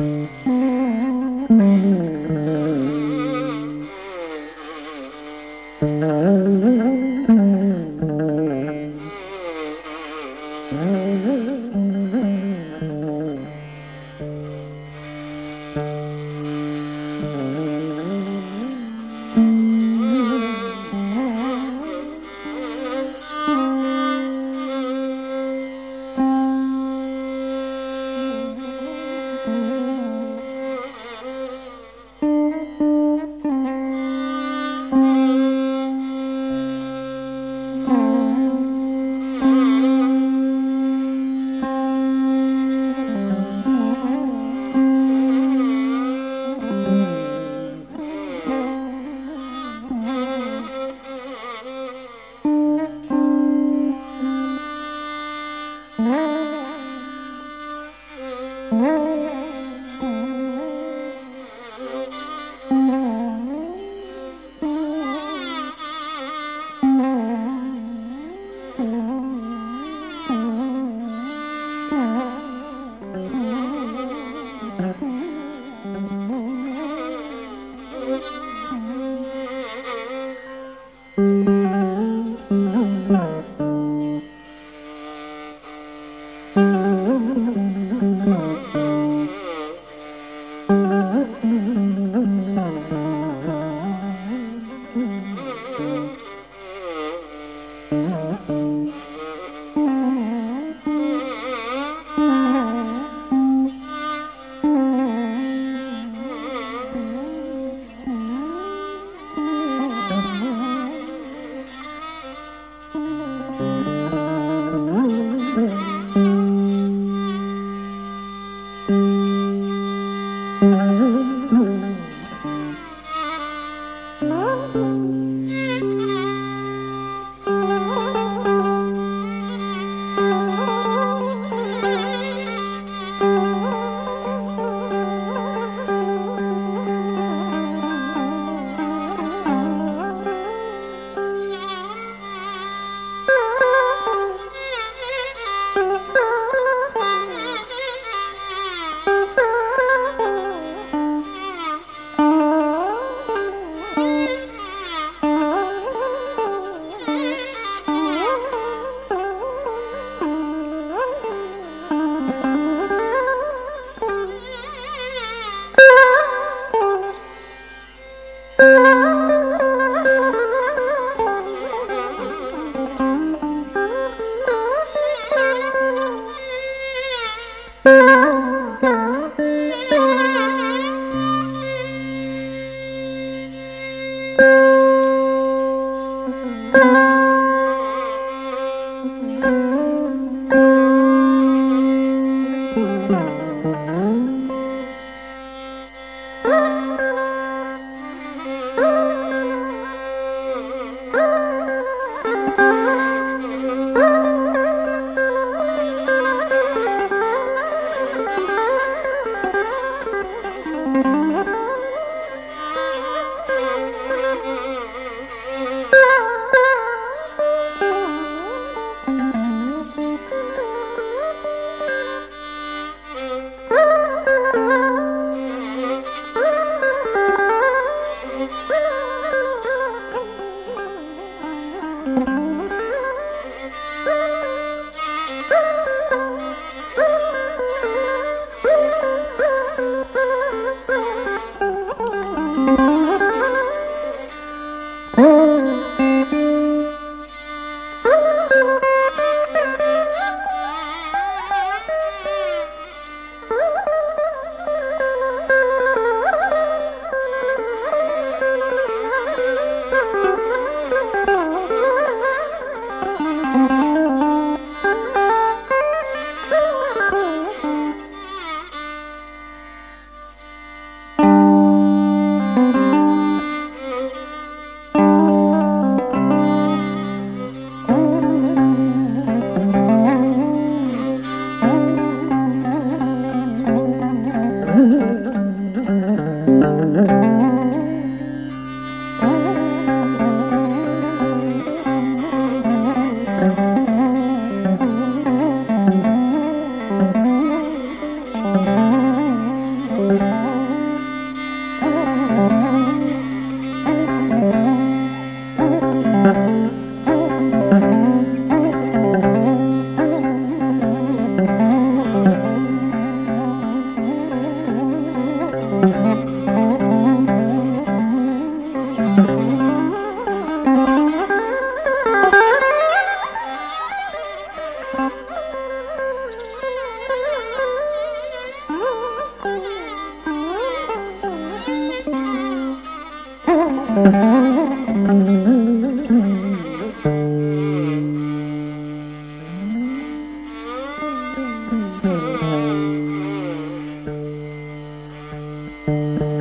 Música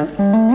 Mm-hmm.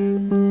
Mm-hmm.